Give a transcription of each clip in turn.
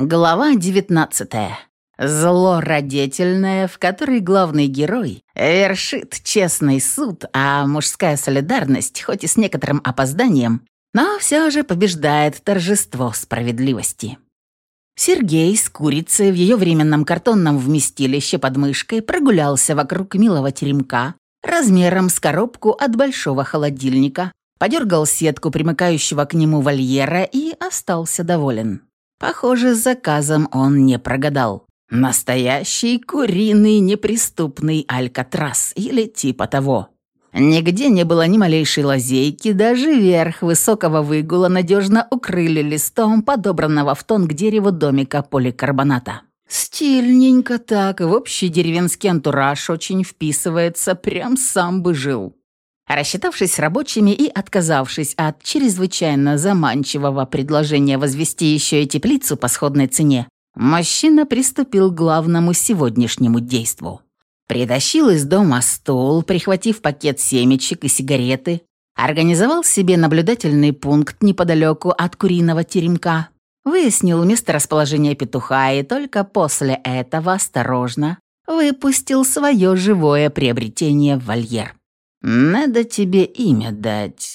Глава 19. Зло родительное, в которой главный герой вершит честный суд, а мужская солидарность, хоть и с некоторым опозданием, но все же побеждает торжество справедливости. Сергей с курицей в ее временном картонном вместилище под мышкой прогулялся вокруг милого теремка размером с коробку от большого холодильника, подергал сетку примыкающего к нему вольера и остался доволен. Похоже, с заказом он не прогадал. Настоящий куриный неприступный алькатрас или типа того. Нигде не было ни малейшей лазейки, даже верх высокого выгула надежно укрыли листом подобранного в тон к дереву домика поликарбоната. Стильненько так, в общий деревенский антураж очень вписывается, прям сам бы жил. Рассчитавшись с рабочими и отказавшись от чрезвычайно заманчивого предложения возвести еще и теплицу по сходной цене, мужчина приступил к главному сегодняшнему действу. Притащил из дома стол, прихватив пакет семечек и сигареты, организовал себе наблюдательный пункт неподалеку от куриного теремка, выяснил место расположения петуха и только после этого осторожно выпустил свое живое приобретение в вольер. «Надо тебе имя дать.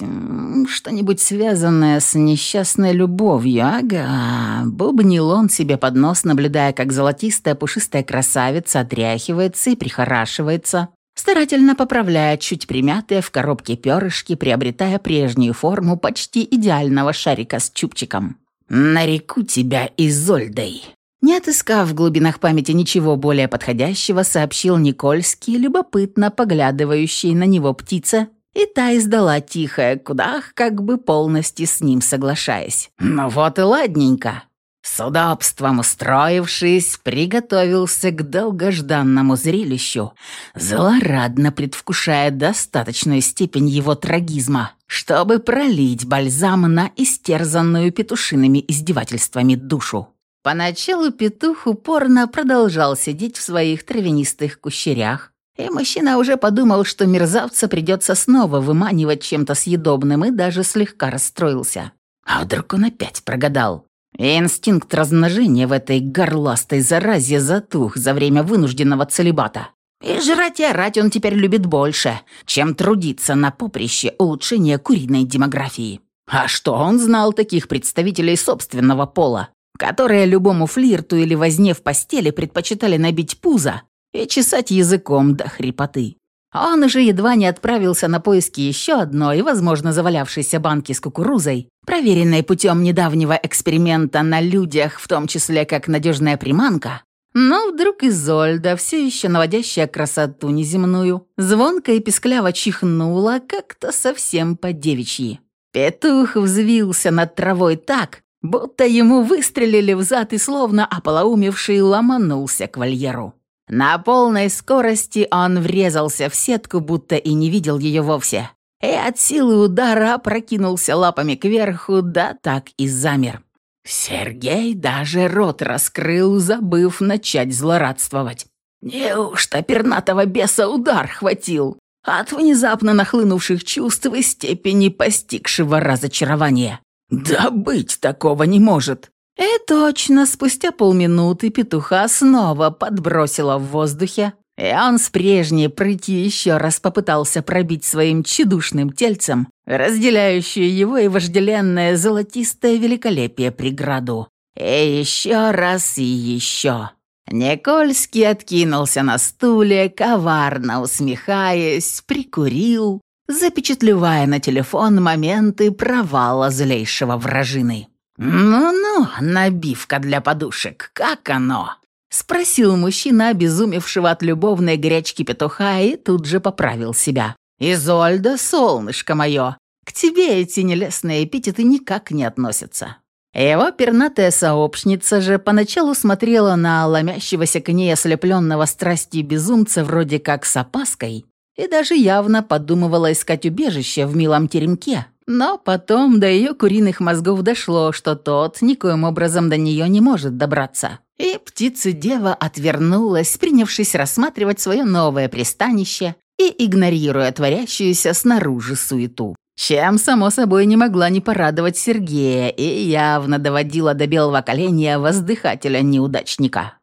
Что-нибудь связанное с несчастной любовью, ага». Бубнил он себе под нос, наблюдая, как золотистая пушистая красавица отряхивается и прихорашивается, старательно поправляя чуть примятые в коробке перышки, приобретая прежнюю форму почти идеального шарика с чубчиком. «Нареку тебя Изольдой». Не отыскав в глубинах памяти ничего более подходящего, сообщил Никольский, любопытно поглядывающий на него птица, и та издала тихое кудах, как бы полностью с ним соглашаясь. «Ну вот и ладненько». С удобством устроившись, приготовился к долгожданному зрелищу, злорадно предвкушая достаточную степень его трагизма, чтобы пролить бальзам на истерзанную петушиными издевательствами душу. Поначалу петух упорно продолжал сидеть в своих травянистых кущерях, и мужчина уже подумал, что мерзавца придется снова выманивать чем-то съедобным, и даже слегка расстроился. А вдруг он опять прогадал? И инстинкт размножения в этой горластой заразе затух за время вынужденного целебата. И жрать и орать он теперь любит больше, чем трудиться на поприще улучшения куриной демографии. А что он знал таких представителей собственного пола, которые любому флирту или возне в постели предпочитали набить пузо и чесать языком до хрипоты. Он уже едва не отправился на поиски еще одной, возможно, завалявшейся банки с кукурузой, проверенной путем недавнего эксперимента на людях, в том числе как надежная приманка. Но вдруг Изольда, все еще наводящая красоту неземную, звонко и пескляво чихнула как-то совсем по-девичьи. Петух взвился над травой так, будто ему выстрелили в зад и словно ополоумевший ломанулся к вольеру. На полной скорости он врезался в сетку, будто и не видел ее вовсе. И от силы удара прокинулся лапами кверху, да так и замер. Сергей даже рот раскрыл, забыв начать злорадствовать. Неужто пернатого беса удар хватил? От внезапно нахлынувших чувств и степени постигшего разочарования. «Да быть такого не может!» И точно, спустя полминуты петуха снова подбросила в воздухе, и он с прежней прыти еще раз попытался пробить своим чудушным тельцем, разделяющее его и вожделенное золотистое великолепие преграду. И еще раз и еще. Никольский откинулся на стуле, коварно усмехаясь, прикурил, запечатлевая на телефон моменты провала злейшего вражины. «Ну-ну, набивка для подушек, как оно?» — спросил мужчина, обезумевшего от любовной горячки петуха, и тут же поправил себя. «Изольда, солнышко мое, к тебе эти нелестные эпитеты никак не относятся». Его пернатая сообщница же поначалу смотрела на ломящегося к ней ослепленного страстью безумца вроде как с опаской, и даже явно подумывала искать убежище в милом теремке. Но потом до ее куриных мозгов дошло, что тот никоим образом до нее не может добраться. И птица-дева отвернулась, принявшись рассматривать свое новое пристанище и игнорируя творящуюся снаружи суету. чем, само собой, не могла не порадовать Сергея и явно доводила до белого коленя воздыхателя-неудачника.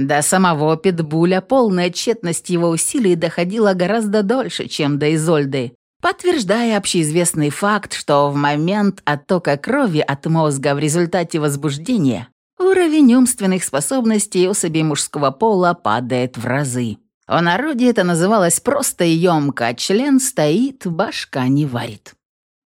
До самого Питбуля полная тщетность его усилий доходила гораздо дольше, чем до Изольды, подтверждая общеизвестный факт, что в момент оттока крови от мозга в результате возбуждения уровень умственных способностей особей мужского пола падает в разы. В народе это называлось просто емко «член стоит, башка не варит».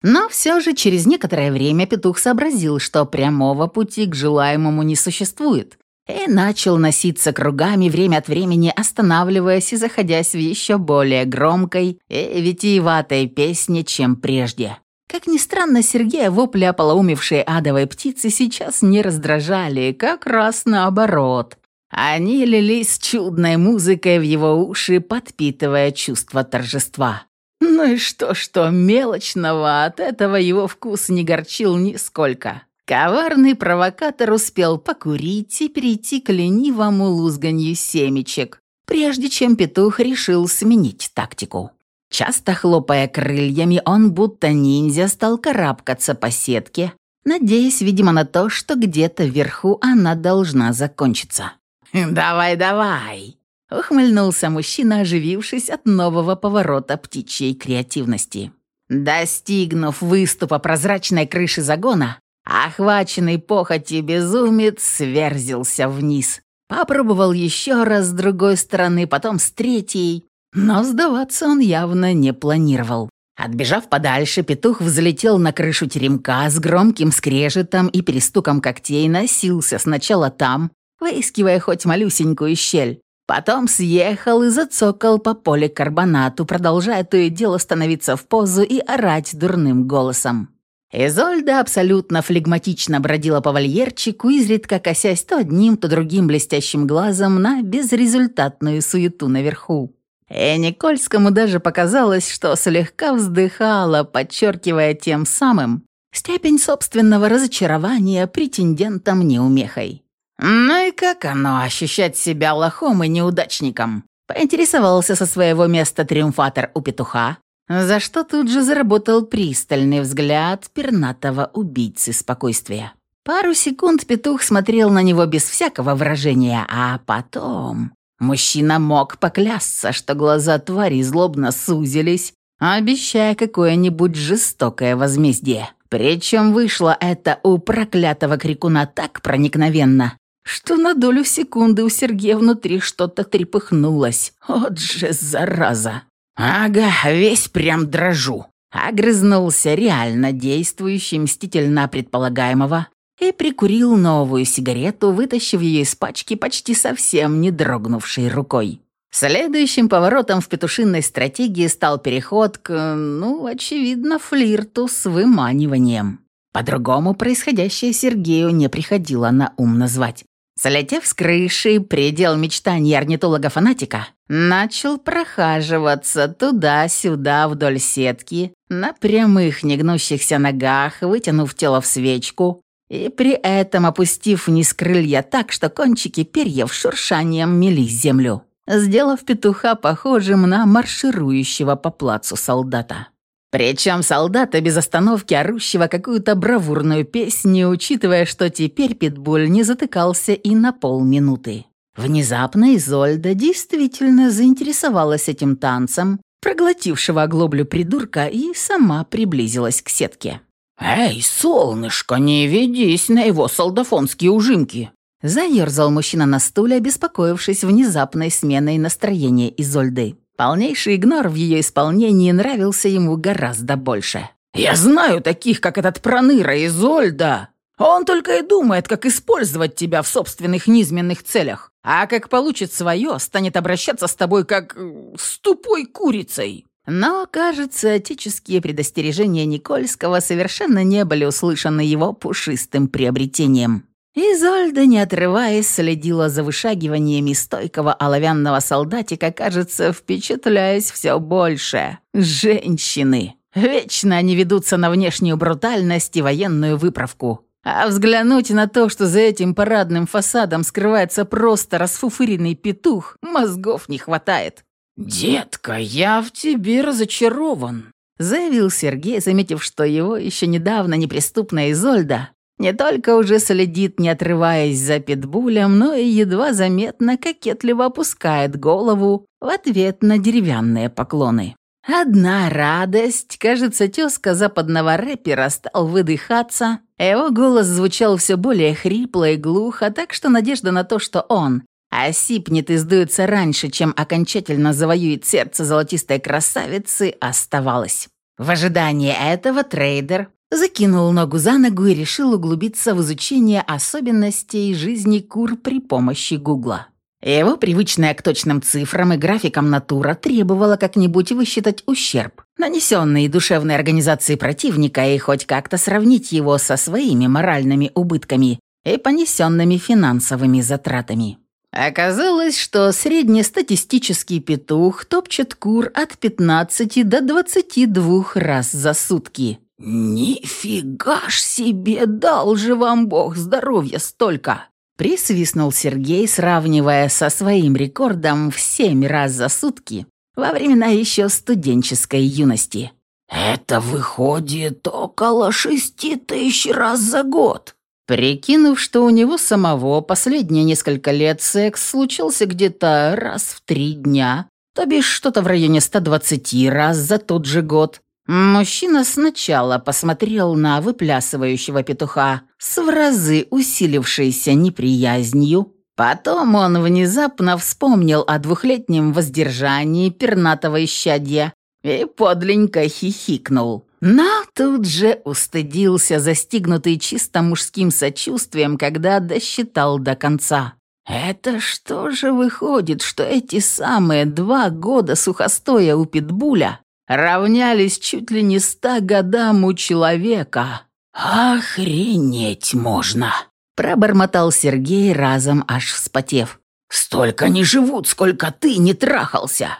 Но все же через некоторое время петух сообразил, что прямого пути к желаемому не существует, и начал носиться кругами, время от времени останавливаясь и заходясь в еще более громкой и витиеватой песне, чем прежде. Как ни странно, Сергея вопли ополоумевшей адовой птицы сейчас не раздражали, как раз наоборот. Они лились чудной музыкой в его уши, подпитывая чувство торжества. Ну и что-что мелочного, от этого его вкус не горчил нисколько. Коварный провокатор успел покурить и перейти к ленивому лузганью семечек, прежде чем петух решил сменить тактику. Часто хлопая крыльями, он будто ниндзя стал карабкаться по сетке, надеясь, видимо, на то, что где-то вверху она должна закончиться. «Давай, давай!» Ухмыльнулся мужчина, оживившись от нового поворота птичьей креативности. Достигнув выступа прозрачной крыши загона, охваченный похотью безумец сверзился вниз. Попробовал еще раз с другой стороны, потом с третьей, но сдаваться он явно не планировал. Отбежав подальше, петух взлетел на крышу теремка с громким скрежетом и перестуком когтей носился сначала там, выискивая хоть малюсенькую щель, Потом съехал и зацокал по поликарбонату, продолжая то и дело становиться в позу и орать дурным голосом. Изольда абсолютно флегматично бродила по вольерчику, изредка косясь то одним, то другим блестящим глазом на безрезультатную суету наверху. И Никольскому даже показалось, что слегка вздыхала, подчеркивая тем самым степень собственного разочарования претендентом неумехой. «Ну и как оно, ощущать себя лохом и неудачником?» Поинтересовался со своего места триумфатор у петуха, за что тут же заработал пристальный взгляд пернатого убийцы спокойствия. Пару секунд петух смотрел на него без всякого выражения, а потом... Мужчина мог поклясться, что глаза твари злобно сузились, обещая какое-нибудь жестокое возмездие. Причем вышло это у проклятого крикуна так проникновенно, что на долю секунды у Сергея внутри что-то трепыхнулось. Вот же зараза! Ага, весь прям дрожу. Огрызнулся реально действующий мстительно предполагаемого и прикурил новую сигарету, вытащив ее из пачки почти совсем не дрогнувшей рукой. Следующим поворотом в петушиной стратегии стал переход к, ну, очевидно, флирту с выманиванием. По-другому происходящее Сергею не приходило на ум назвать. Слетев с крыши, предел мечтаний орнитолога-фанатика, начал прохаживаться туда-сюда вдоль сетки, на прямых негнущихся ногах, вытянув тело в свечку и при этом опустив вниз крылья так, что кончики перьев шуршанием мели землю, сделав петуха похожим на марширующего по плацу солдата. Причем солдата без остановки орущего какую-то бравурную песню, учитывая, что теперь Питбуль не затыкался и на полминуты. Внезапно Изольда действительно заинтересовалась этим танцем, проглотившего оглоблю придурка, и сама приблизилась к сетке. «Эй, солнышко, не ведись на его солдафонские ужимки!» Заерзал мужчина на стуле, обеспокоившись внезапной сменой настроения Изольды. Полнейший игнор в ее исполнении нравился ему гораздо больше. «Я знаю таких, как этот Проныра Изольда. Он только и думает, как использовать тебя в собственных низменных целях, а как получит свое, станет обращаться с тобой как э, с тупой курицей». Но, кажется, отеческие предостережения Никольского совершенно не были услышаны его пушистым приобретением. Изольда, не отрываясь, следила за вышагиваниями стойкого оловянного солдатика, кажется, впечатляясь все больше. Женщины. Вечно они ведутся на внешнюю брутальность и военную выправку. А взглянуть на то, что за этим парадным фасадом скрывается просто расфуфыренный петух, мозгов не хватает. «Детка, я в тебе разочарован», заявил Сергей, заметив, что его еще недавно неприступная Изольда не только уже следит, не отрываясь за питбулем, но и едва заметно кокетливо опускает голову в ответ на деревянные поклоны. Одна радость, кажется, тезка западного рэпера стал выдыхаться, его голос звучал все более хрипло и глухо, так что надежда на то, что он осипнет и сдуется раньше, чем окончательно завоюет сердце золотистой красавицы, оставалась. В ожидании этого трейдер закинул ногу за ногу и решил углубиться в изучение особенностей жизни кур при помощи Гугла. Его привычная к точным цифрам и графикам натура требовала как-нибудь высчитать ущерб, нанесенный душевной организации противника, и хоть как-то сравнить его со своими моральными убытками и понесенными финансовыми затратами. Оказалось, что среднестатистический петух топчет кур от 15 до 22 раз за сутки. «Нифига ж себе, дал же вам Бог здоровья столько!» Присвистнул Сергей, сравнивая со своим рекордом в семь раз за сутки во времена еще студенческой юности. «Это выходит около шести тысяч раз за год!» Прикинув, что у него самого последние несколько лет секс случился где-то раз в три дня, то бишь что-то в районе 120 раз за тот же год, Мужчина сначала посмотрел на выплясывающего петуха с в разы усилившейся неприязнью. Потом он внезапно вспомнил о двухлетнем воздержании пернатого исчадья и подленько хихикнул. Но тут же устыдился, застигнутый чисто мужским сочувствием, когда досчитал до конца. «Это что же выходит, что эти самые два года сухостоя у питбуля равнялись чуть ли не ста годам у человека. «Охренеть можно!» – пробормотал Сергей, разом аж вспотев. «Столько не живут, сколько ты не трахался!»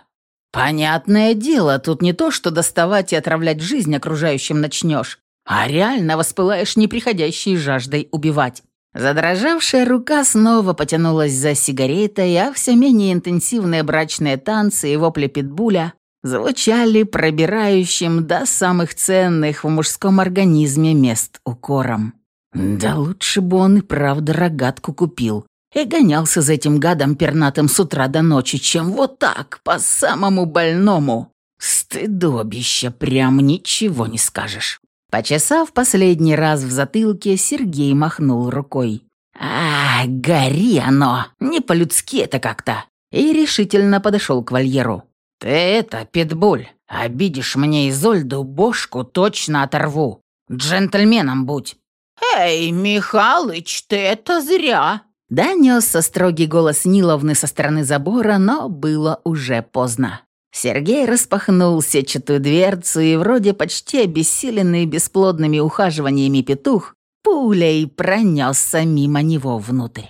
«Понятное дело, тут не то, что доставать и отравлять жизнь окружающим начнешь, а реально воспылаешь неприходящей жаждой убивать». Задрожавшая рука снова потянулась за сигаретой, а все менее интенсивные брачные танцы и вопли питбуля звучали пробирающим до самых ценных в мужском организме мест укором. Да лучше бы он и правда рогатку купил и гонялся за этим гадом пернатым с утра до ночи, чем вот так, по самому больному. Стыдобище, прям ничего не скажешь. Почесав последний раз в затылке, Сергей махнул рукой. «А, гори оно! Не по-людски это как-то!» И решительно подошел к вольеру. «Ты это, питбуль, обидишь мне Изольду, бошку точно оторву. Джентльменом будь». «Эй, Михалыч, ты это зря!» Донесся строгий голос Ниловны со стороны забора, но было уже поздно. Сергей распахнул сетчатую дверцу и вроде почти обессиленный бесплодными ухаживаниями петух пулей пронесся мимо него внутрь.